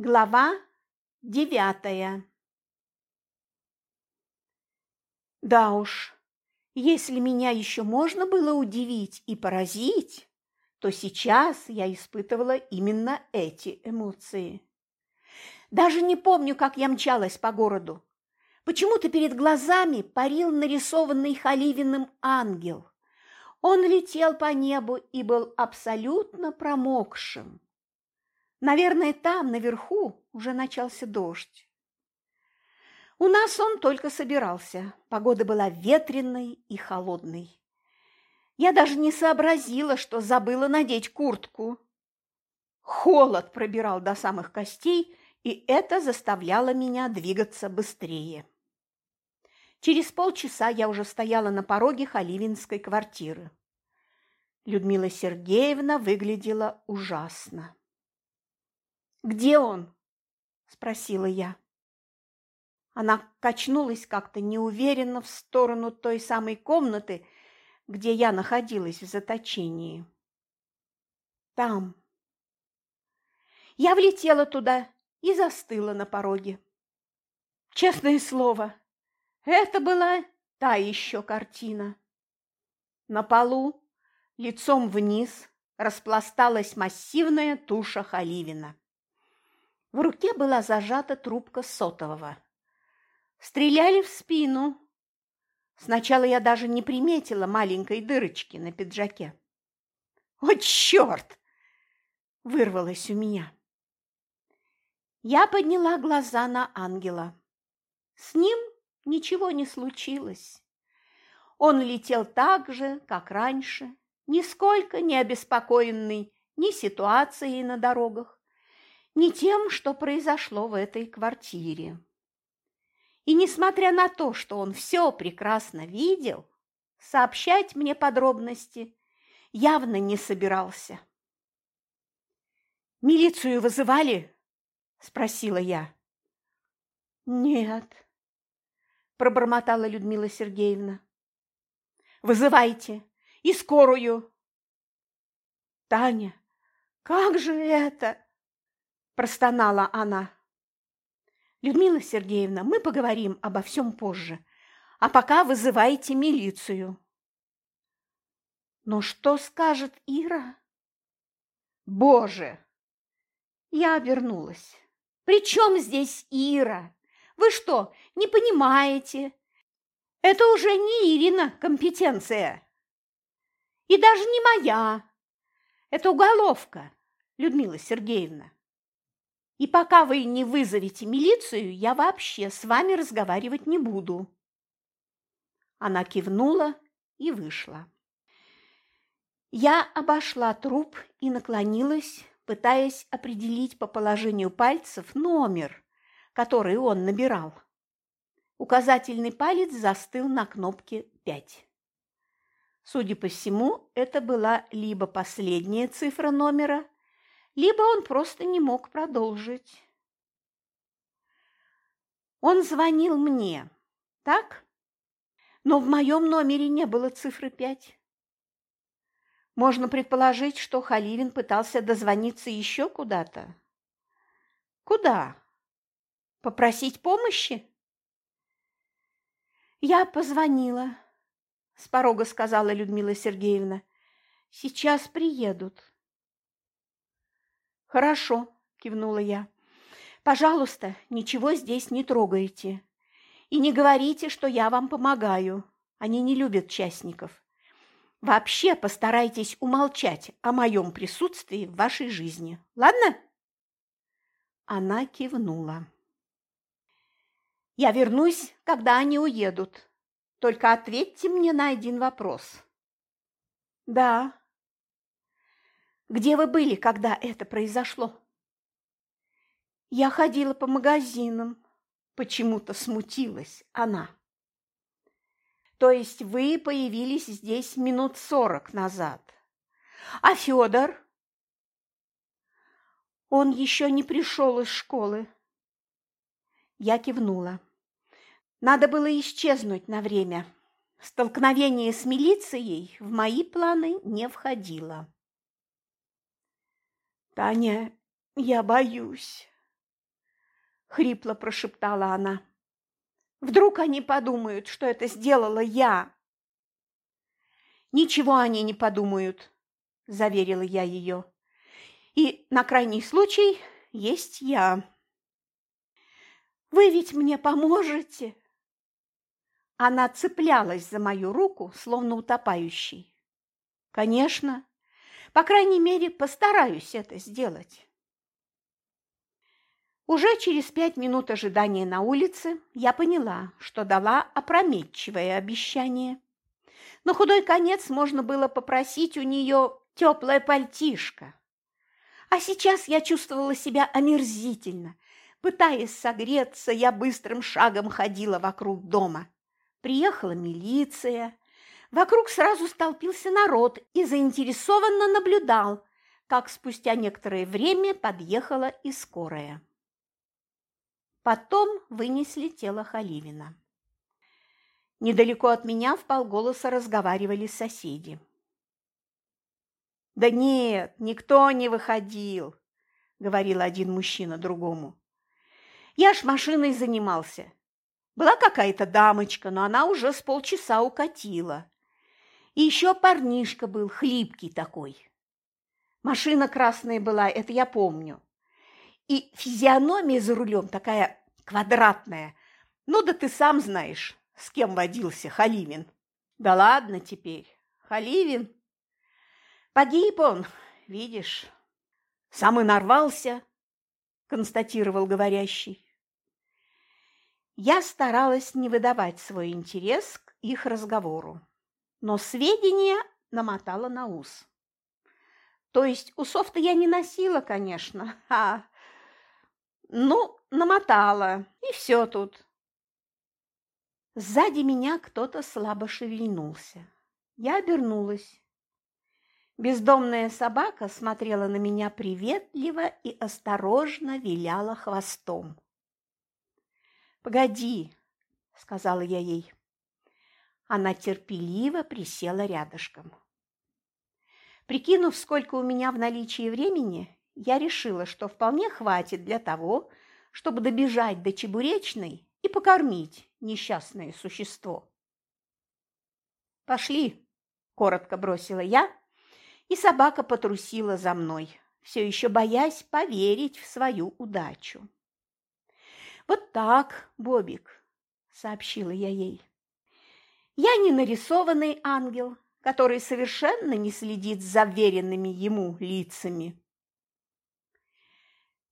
Глава девятая Да уж, если меня еще можно было удивить и поразить, то сейчас я испытывала именно эти эмоции. Даже не помню, как я мчалась по городу. Почему-то перед глазами парил нарисованный Халивиным ангел. Он летел по небу и был абсолютно промокшим. Наверное, там, наверху, уже начался дождь. У нас он только собирался. Погода была ветреной и холодной. Я даже не сообразила, что забыла надеть куртку. Холод пробирал до самых костей, и это заставляло меня двигаться быстрее. Через полчаса я уже стояла на пороге Халивинской квартиры. Людмила Сергеевна выглядела ужасно. «Где он?» – спросила я. Она качнулась как-то неуверенно в сторону той самой комнаты, где я находилась в заточении. «Там». Я влетела туда и застыла на пороге. Честное слово, это была та еще картина. На полу, лицом вниз, распласталась массивная туша Халивина. В руке была зажата трубка сотового. Стреляли в спину. Сначала я даже не приметила маленькой дырочки на пиджаке. «О, черт!» – вырвалось у меня. Я подняла глаза на ангела. С ним ничего не случилось. Он летел так же, как раньше, нисколько не обеспокоенный ни ситуацией на дорогах, не тем, что произошло в этой квартире. И несмотря на то, что он все прекрасно видел, сообщать мне подробности явно не собирался. «Милицию вызывали?» – спросила я. «Нет», – пробормотала Людмила Сергеевна. «Вызывайте! И скорую!» «Таня, как же это?» Простонала она. Людмила Сергеевна, мы поговорим обо всем позже, а пока вызывайте милицию. Но что скажет Ира? Боже! Я обернулась. При чем здесь Ира? Вы что, не понимаете? Это уже не Ирина компетенция. И даже не моя. Это уголовка, Людмила Сергеевна. И пока вы не вызовете милицию, я вообще с вами разговаривать не буду. Она кивнула и вышла. Я обошла труп и наклонилась, пытаясь определить по положению пальцев номер, который он набирал. Указательный палец застыл на кнопке 5. Судя по всему, это была либо последняя цифра номера, либо он просто не мог продолжить. Он звонил мне, так? Но в моем номере не было цифры пять. Можно предположить, что Халивин пытался дозвониться еще куда-то. Куда? Попросить помощи? Я позвонила, с порога сказала Людмила Сергеевна. Сейчас приедут. «Хорошо», – кивнула я. «Пожалуйста, ничего здесь не трогайте. И не говорите, что я вам помогаю. Они не любят частников. Вообще постарайтесь умолчать о моем присутствии в вашей жизни. Ладно?» Она кивнула. «Я вернусь, когда они уедут. Только ответьте мне на один вопрос». «Да», где вы были, когда это произошло? Я ходила по магазинам. Почему-то смутилась она. То есть вы появились здесь минут сорок назад. А Федор? Он еще не пришел из школы. Я кивнула. Надо было исчезнуть на время. Столкновение с милицией в мои планы не входило. «Таня, я боюсь», хрипло прошептала она. Вдруг они подумают, что это сделала я. Ничего они не подумают, заверила я ее. И на крайний случай есть я. Вы ведь мне поможете? Она цеплялась за мою руку, словно утопающий. Конечно. По крайней мере, постараюсь это сделать. Уже через пять минут ожидания на улице я поняла, что дала опрометчивое обещание. На худой конец можно было попросить у нее теплое пальтишко. А сейчас я чувствовала себя омерзительно. Пытаясь согреться, я быстрым шагом ходила вокруг дома. Приехала милиция. Вокруг сразу столпился народ и заинтересованно наблюдал, как спустя некоторое время подъехала и скорая. Потом вынесли тело Халивина. Недалеко от меня в полголоса разговаривали соседи. «Да нет, никто не выходил», – говорил один мужчина другому. «Я ж машиной занимался. Была какая-то дамочка, но она уже с полчаса укатила. И еще парнишка был, хлипкий такой. Машина красная была, это я помню. И физиономия за рулем такая квадратная. Ну да ты сам знаешь, с кем водился Халивин. Да ладно теперь, Халивин. Погиб он, видишь. Сам и нарвался, констатировал говорящий. Я старалась не выдавать свой интерес к их разговору, но сведения намотала на ус. То есть усов-то я не носила, конечно, а... Ну, намотала, и все тут. Сзади меня кто-то слабо шевельнулся. Я обернулась. Бездомная собака смотрела на меня приветливо и осторожно виляла хвостом. «Погоди», – сказала я ей. Она терпеливо присела рядышком. Прикинув, сколько у меня в наличии времени, я решила, что вполне хватит для того, чтобы добежать до Чебуречной и покормить несчастное существо. «Пошли», – коротко бросила я, и собака потрусила за мной, все еще боясь поверить в свою удачу. «Вот так, Бобик», – сообщила я ей. «Я не нарисованный ангел, который совершенно не следит за веренными ему лицами».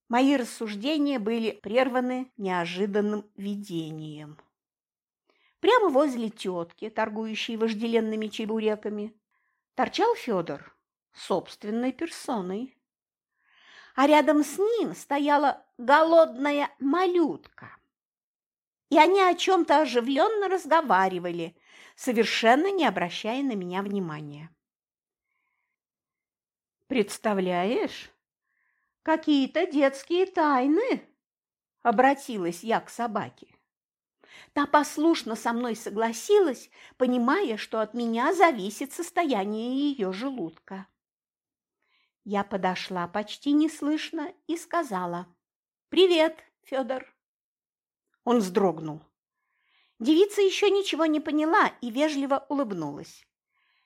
Мои рассуждения были прерваны неожиданным видением. Прямо возле тетки, торгующей вожделенными чебуреками, торчал Федор собственной персоной а рядом с ним стояла голодная малютка. И они о чем-то оживленно разговаривали, совершенно не обращая на меня внимания. «Представляешь, какие-то детские тайны!» – обратилась я к собаке. Та послушно со мной согласилась, понимая, что от меня зависит состояние ее желудка. Я подошла почти неслышно и сказала «Привет, Федор». Он вздрогнул. Девица еще ничего не поняла и вежливо улыбнулась.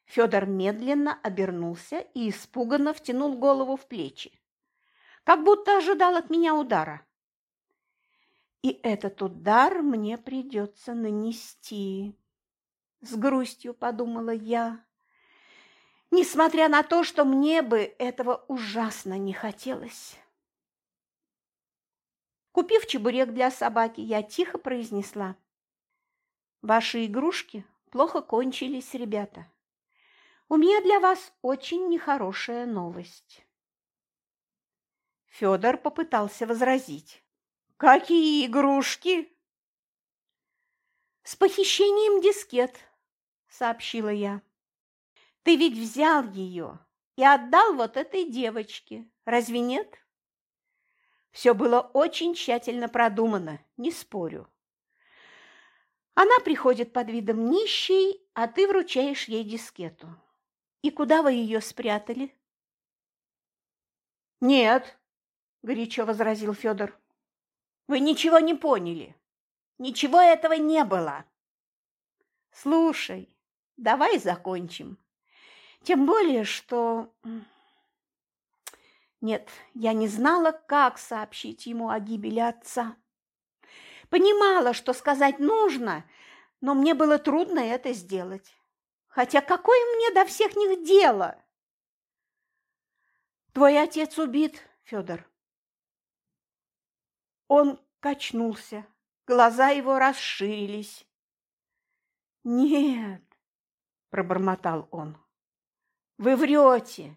Федор медленно обернулся и испуганно втянул голову в плечи, как будто ожидал от меня удара. И этот удар мне придется нанести. С грустью подумала я несмотря на то, что мне бы этого ужасно не хотелось. Купив чебурек для собаки, я тихо произнесла. «Ваши игрушки плохо кончились, ребята. У меня для вас очень нехорошая новость». Федор попытался возразить. «Какие игрушки?» «С похищением дискет», – сообщила я. Ты ведь взял ее и отдал вот этой девочке, разве нет? Все было очень тщательно продумано, не спорю. Она приходит под видом нищей, а ты вручаешь ей дискету. И куда вы ее спрятали? Нет, горячо возразил Федор. Вы ничего не поняли. Ничего этого не было. Слушай, давай закончим. Тем более, что... Нет, я не знала, как сообщить ему о гибели отца. Понимала, что сказать нужно, но мне было трудно это сделать. Хотя какое мне до всех них дело? Твой отец убит, Федор. Он качнулся, глаза его расширились. Нет, пробормотал он. Вы врете.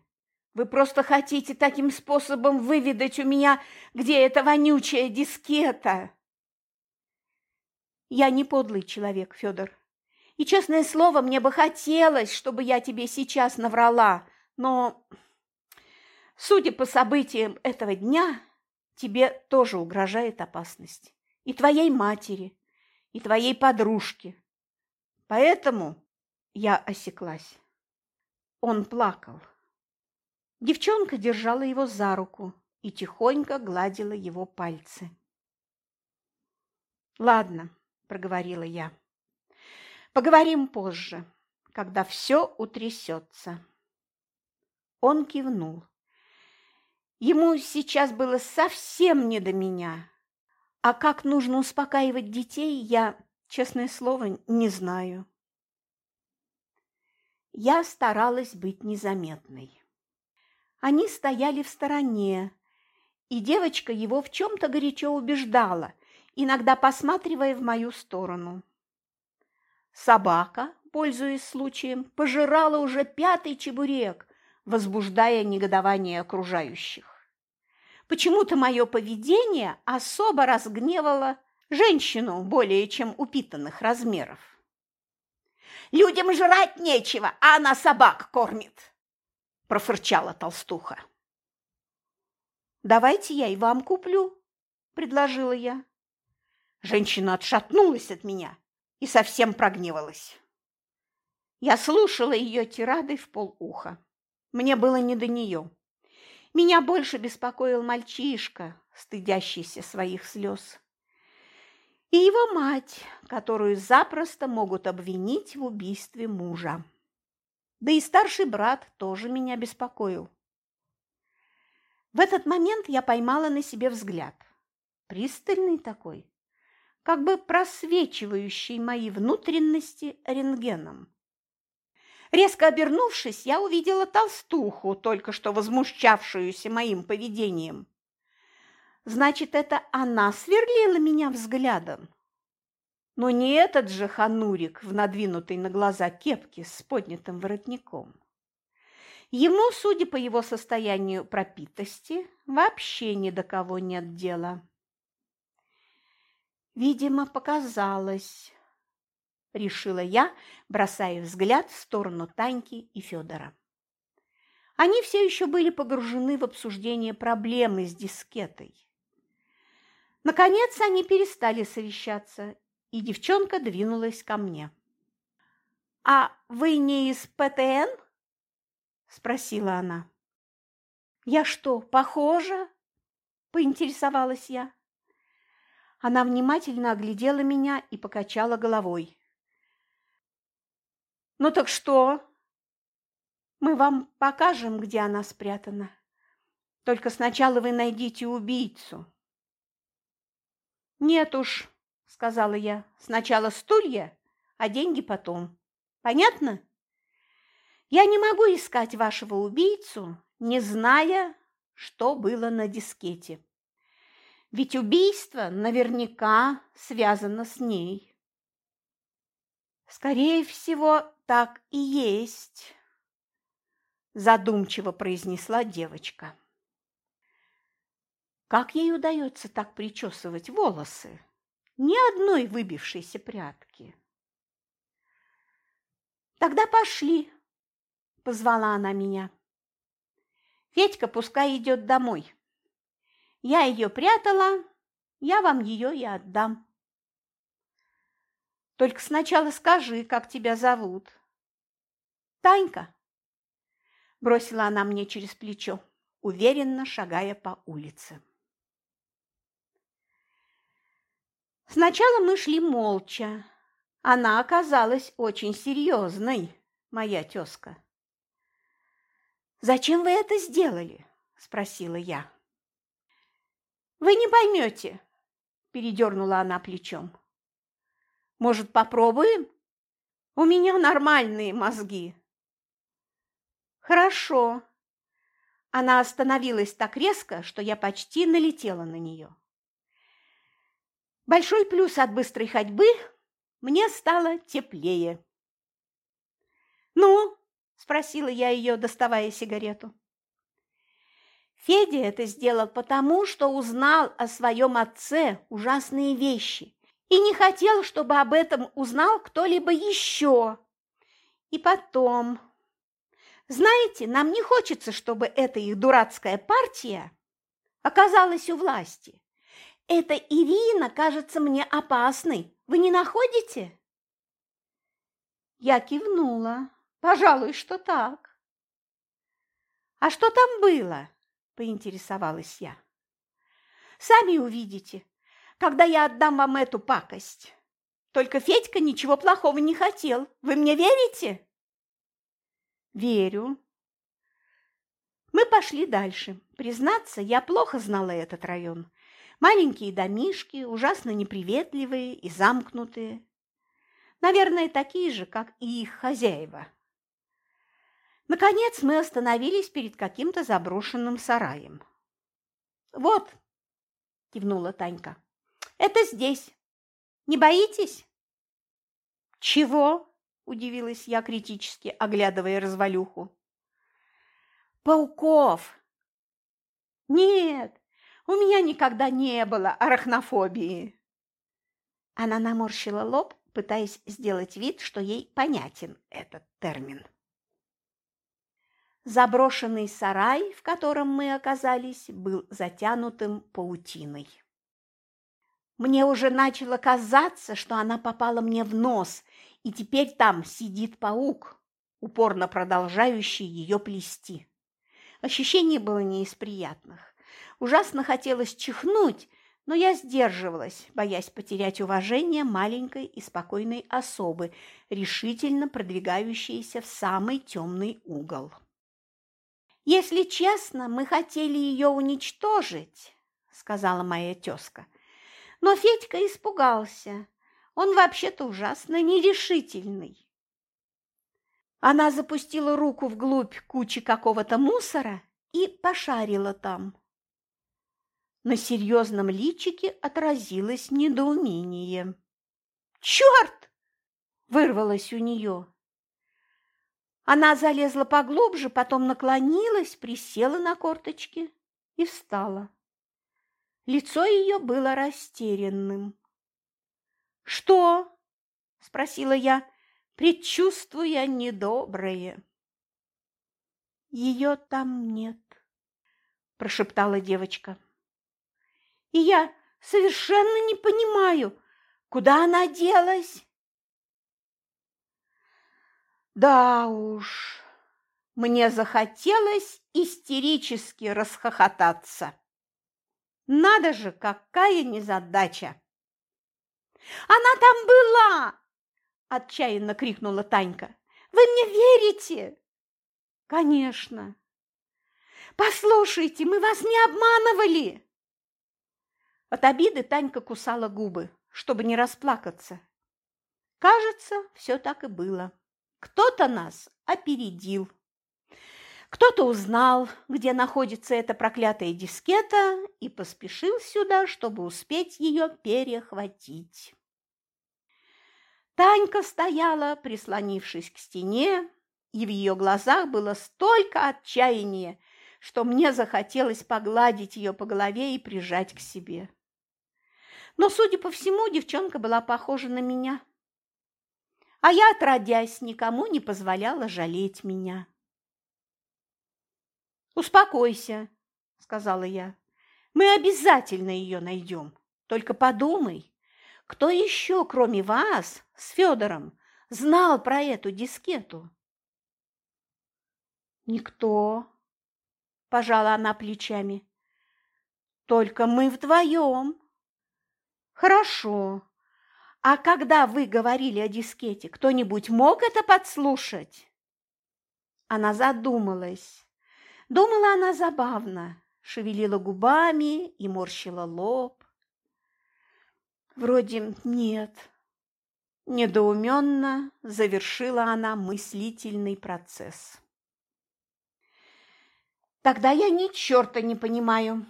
Вы просто хотите таким способом выведать у меня, где эта вонючая дискета. Я не подлый человек, Федор. И, честное слово, мне бы хотелось, чтобы я тебе сейчас наврала, но, судя по событиям этого дня, тебе тоже угрожает опасность. И твоей матери, и твоей подружке. Поэтому я осеклась. Он плакал. Девчонка держала его за руку и тихонько гладила его пальцы. «Ладно», – проговорила я. «Поговорим позже, когда все утрясется». Он кивнул. Ему сейчас было совсем не до меня. А как нужно успокаивать детей, я, честное слово, не знаю. Я старалась быть незаметной. Они стояли в стороне, и девочка его в чем-то горячо убеждала, иногда посматривая в мою сторону. Собака, пользуясь случаем, пожирала уже пятый чебурек, возбуждая негодование окружающих. Почему-то мое поведение особо разгневало женщину более чем упитанных размеров. «Людям жрать нечего, а она собак кормит!» – профырчала толстуха. «Давайте я и вам куплю», – предложила я. Женщина отшатнулась от меня и совсем прогневалась. Я слушала ее тирады в полуха. Мне было не до нее. Меня больше беспокоил мальчишка, стыдящийся своих слез. И его мать, которую запросто могут обвинить в убийстве мужа. Да и старший брат тоже меня беспокоил. В этот момент я поймала на себе взгляд. Пристальный такой, как бы просвечивающий мои внутренности рентгеном. Резко обернувшись, я увидела толстуху, только что возмущавшуюся моим поведением. Значит, это она сверлила меня взглядом. Но не этот же ханурик в надвинутой на глаза кепке с поднятым воротником. Ему, судя по его состоянию пропитости, вообще ни до кого нет дела. Видимо, показалось, решила я, бросая взгляд в сторону Таньки и Федора. Они все еще были погружены в обсуждение проблемы с дискетой. Наконец они перестали совещаться, и девчонка двинулась ко мне. «А вы не из ПТН?» – спросила она. «Я что, похожа?» – поинтересовалась я. Она внимательно оглядела меня и покачала головой. «Ну так что?» «Мы вам покажем, где она спрятана. Только сначала вы найдите убийцу». «Нет уж», – сказала я, – «сначала стулья, а деньги потом. Понятно? Я не могу искать вашего убийцу, не зная, что было на дискете». Ведь убийство наверняка связано с ней. Скорее всего, так и есть, задумчиво произнесла девочка. Как ей удается так причесывать волосы? Ни одной выбившейся прядки. Тогда пошли, позвала она меня. Федька пускай идет домой. Я ее прятала, я вам ее и отдам. Только сначала скажи, как тебя зовут. Танька, бросила она мне через плечо, уверенно шагая по улице. Сначала мы шли молча. Она оказалась очень серьезной, моя тезка. «Зачем вы это сделали?» – спросила я. «Вы не поймете», – передернула она плечом. «Может, попробуем? У меня нормальные мозги». «Хорошо». Она остановилась так резко, что я почти налетела на нее. Большой плюс от быстрой ходьбы – мне стало теплее. «Ну?» – спросила я ее, доставая сигарету. Федя это сделал потому, что узнал о своем отце ужасные вещи и не хотел, чтобы об этом узнал кто-либо еще. И потом... Знаете, нам не хочется, чтобы эта их дурацкая партия оказалась у власти. Эта Ирина кажется мне опасной. Вы не находите? Я кивнула. Пожалуй, что так. А что там было? Поинтересовалась я. Сами увидите, когда я отдам вам эту пакость. Только Федька ничего плохого не хотел. Вы мне верите? Верю. Мы пошли дальше. Признаться, я плохо знала этот район. Маленькие домишки, ужасно неприветливые и замкнутые. Наверное, такие же, как и их хозяева. Наконец мы остановились перед каким-то заброшенным сараем. «Вот», – кивнула Танька, – «это здесь. Не боитесь?» «Чего?» – удивилась я критически, оглядывая развалюху. «Пауков!» «Нет, у меня никогда не было арахнофобии. Она наморщила лоб, пытаясь сделать вид, что ей понятен этот термин. Заброшенный сарай, в котором мы оказались, был затянутым паутиной. Мне уже начало казаться, что она попала мне в нос, и теперь там сидит паук, упорно продолжающий ее плести. Ощущение было не из приятных. Ужасно хотелось чихнуть, но я сдерживалась, боясь потерять уважение маленькой и спокойной особы, решительно продвигающейся в самый темный угол. «Если честно, мы хотели ее уничтожить», – сказала моя тезка. «Но Федька испугался. Он вообще-то ужасно нерешительный». Она запустила руку вглубь кучи какого-то мусора и пошарила там. На серьезном личике отразилось недоумение. «Черт!» – вырвалось у нее. Она залезла поглубже, потом наклонилась, присела на корточки и встала. Лицо ее было растерянным. «Что?» – спросила я, предчувствуя недоброе. «Ее там нет», – прошептала девочка и я совершенно не понимаю, куда она делась. Да уж, мне захотелось истерически расхохотаться. Надо же, какая незадача! Она там была! Отчаянно крикнула Танька. Вы мне верите? Конечно. Послушайте, мы вас не обманывали. От обиды Танька кусала губы, чтобы не расплакаться. Кажется, все так и было. Кто-то нас опередил. Кто-то узнал, где находится эта проклятая дискета, и поспешил сюда, чтобы успеть ее перехватить. Танька стояла, прислонившись к стене, и в ее глазах было столько отчаяния, что мне захотелось погладить ее по голове и прижать к себе. Но, судя по всему, девчонка была похожа на меня. А я, отродясь, никому не позволяла жалеть меня. «Успокойся», – сказала я. «Мы обязательно ее найдем. Только подумай, кто еще, кроме вас, с Федором, знал про эту дискету?» «Никто», – пожала она плечами. «Только мы вдвоем». Хорошо. А когда вы говорили о дискете, кто-нибудь мог это подслушать? Она задумалась. Думала она забавно, шевелила губами и морщила лоб. Вроде нет. Недоуменно завершила она мыслительный процесс. Тогда я ни черта не понимаю.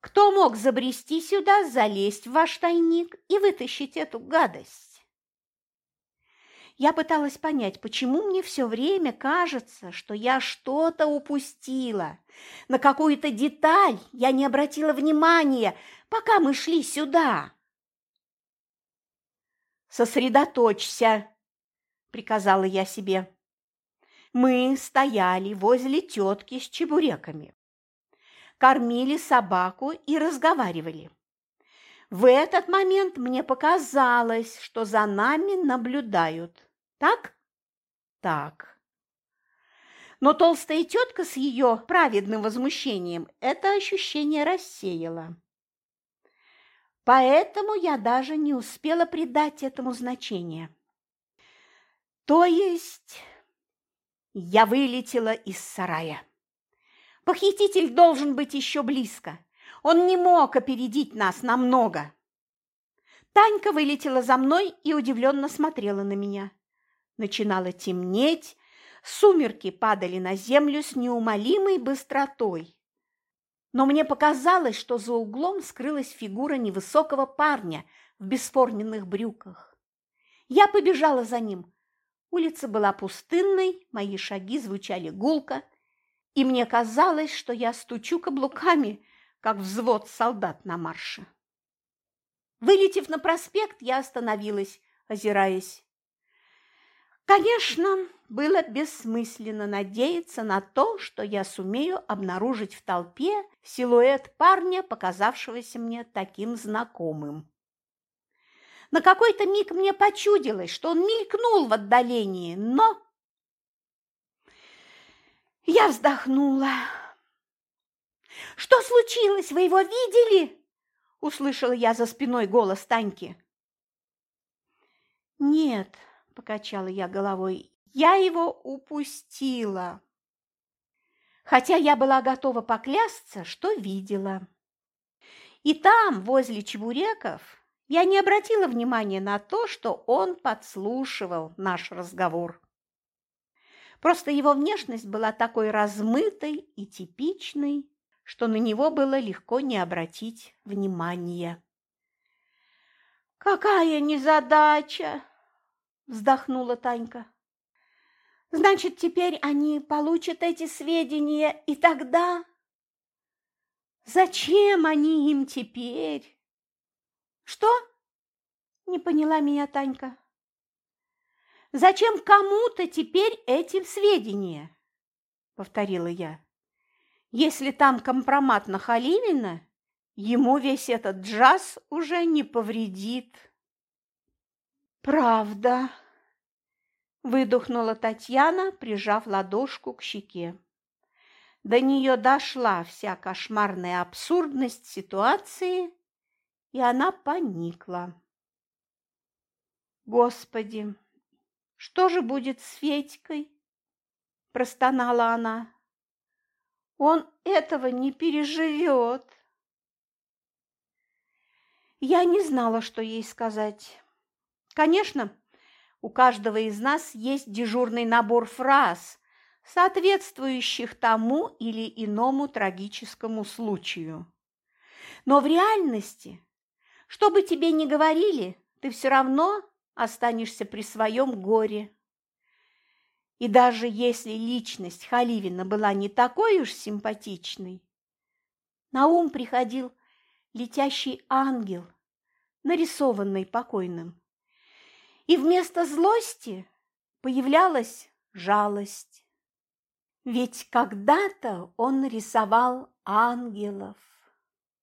Кто мог забрести сюда, залезть в ваш тайник и вытащить эту гадость? Я пыталась понять, почему мне все время кажется, что я что-то упустила. На какую-то деталь я не обратила внимания, пока мы шли сюда. «Сосредоточься», – приказала я себе. Мы стояли возле тетки с чебуреками кормили собаку и разговаривали. В этот момент мне показалось, что за нами наблюдают. Так? Так. Но толстая тетка с ее праведным возмущением это ощущение рассеяла. Поэтому я даже не успела придать этому значение. То есть я вылетела из сарая. Похититель должен быть еще близко. Он не мог опередить нас намного. Танька вылетела за мной и удивленно смотрела на меня. Начинало темнеть, сумерки падали на землю с неумолимой быстротой. Но мне показалось, что за углом скрылась фигура невысокого парня в бесформенных брюках. Я побежала за ним. Улица была пустынной, мои шаги звучали гулко – и мне казалось, что я стучу каблуками, как взвод солдат на марше. Вылетев на проспект, я остановилась, озираясь. Конечно, было бессмысленно надеяться на то, что я сумею обнаружить в толпе силуэт парня, показавшегося мне таким знакомым. На какой-то миг мне почудилось, что он мелькнул в отдалении, но я вздохнула. «Что случилось? Вы его видели?» – услышала я за спиной голос Таньки. «Нет», – покачала я головой, – «я его упустила». Хотя я была готова поклясться, что видела. И там, возле чебуреков, я не обратила внимания на то, что он подслушивал наш разговор. Просто его внешность была такой размытой и типичной, что на него было легко не обратить внимания. «Какая незадача!» – вздохнула Танька. «Значит, теперь они получат эти сведения, и тогда...» «Зачем они им теперь?» «Что?» – не поняла меня Танька. Зачем кому-то теперь этим сведения? Повторила я. Если там компромат на Халилина, ему весь этот джаз уже не повредит. Правда, выдохнула Татьяна, прижав ладошку к щеке. До нее дошла вся кошмарная абсурдность ситуации, и она поникла. Господи, что же будет с Федькой? Простонала она. Он этого не переживет. Я не знала, что ей сказать. Конечно, у каждого из нас есть дежурный набор фраз, соответствующих тому или иному трагическому случаю. Но в реальности, что бы тебе ни говорили, ты все равно останешься при своем горе. И даже если личность Халивина была не такой уж симпатичной, на ум приходил летящий ангел, нарисованный покойным. И вместо злости появлялась жалость. Ведь когда-то он рисовал ангелов.